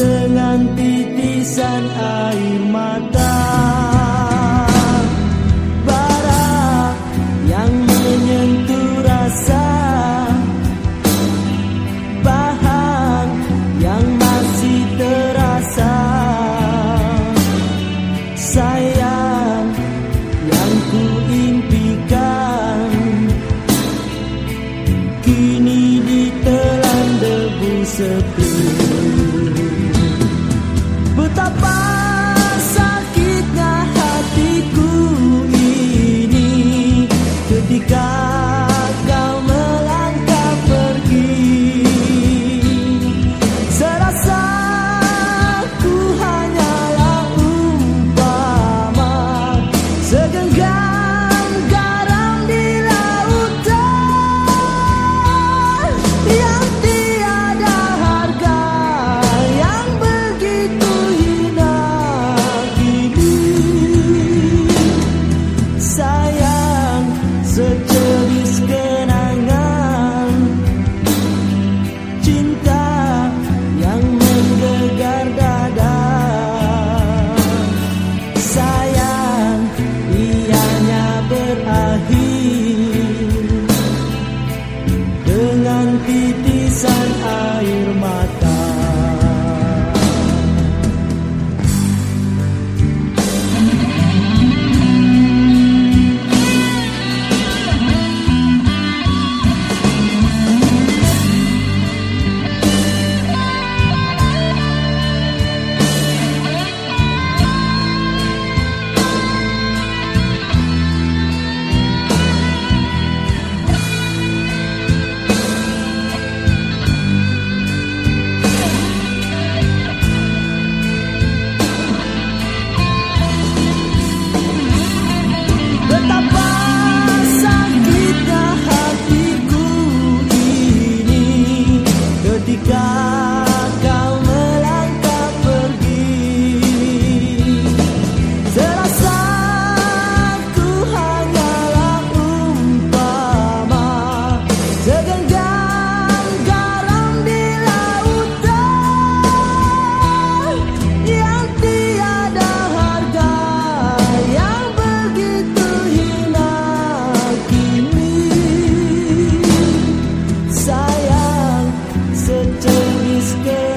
dengan titisan air mata a Don't.